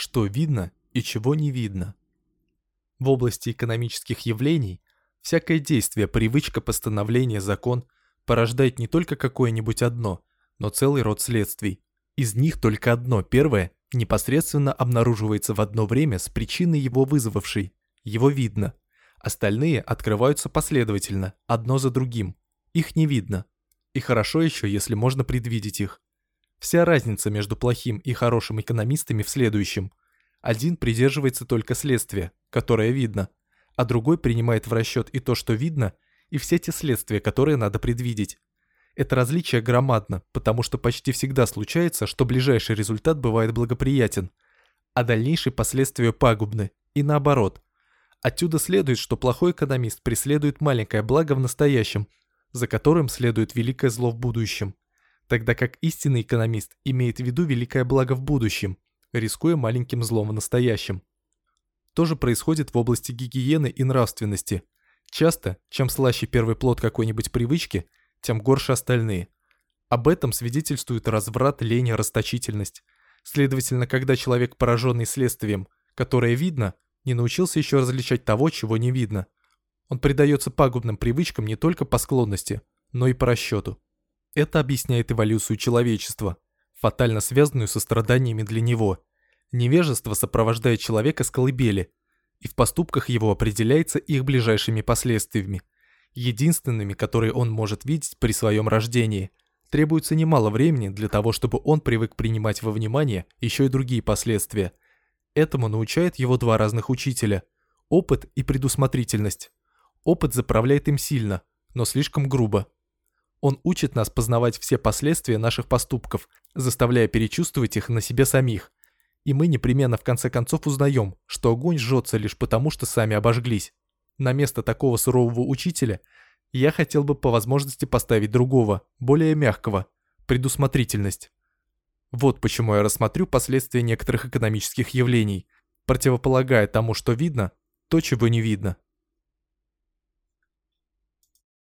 что видно и чего не видно. В области экономических явлений всякое действие, привычка, постановление, закон порождает не только какое-нибудь одно, но целый род следствий. Из них только одно, первое, непосредственно обнаруживается в одно время с причиной его вызвавшей. Его видно. Остальные открываются последовательно, одно за другим. Их не видно. И хорошо еще, если можно предвидеть их. Вся разница между плохим и хорошим экономистами в следующем. Один придерживается только следствия, которое видно, а другой принимает в расчет и то, что видно, и все те следствия, которые надо предвидеть. Это различие громадно, потому что почти всегда случается, что ближайший результат бывает благоприятен, а дальнейшие последствия пагубны, и наоборот. Отсюда следует, что плохой экономист преследует маленькое благо в настоящем, за которым следует великое зло в будущем, тогда как истинный экономист имеет в виду великое благо в будущем, рискуя маленьким злом в настоящем. То же происходит в области гигиены и нравственности. Часто, чем слаще первый плод какой-нибудь привычки – тем горше остальные. Об этом свидетельствует разврат, лень расточительность. Следовательно, когда человек, пораженный следствием, которое видно, не научился еще различать того, чего не видно, он предается пагубным привычкам не только по склонности, но и по расчету. Это объясняет эволюцию человечества, фатально связанную со страданиями для него. Невежество сопровождает человека с колыбели, и в поступках его определяется их ближайшими последствиями – единственными, которые он может видеть при своем рождении. Требуется немало времени для того, чтобы он привык принимать во внимание еще и другие последствия. Этому научают его два разных учителя – опыт и предусмотрительность. Опыт заправляет им сильно, но слишком грубо. Он учит нас познавать все последствия наших поступков, заставляя перечувствовать их на себе самих. И мы непременно в конце концов узнаем, что огонь жжется лишь потому, что сами обожглись. На место такого сурового учителя я хотел бы по возможности поставить другого, более мягкого, предусмотрительность. Вот почему я рассмотрю последствия некоторых экономических явлений, противополагая тому, что видно, то, чего не видно.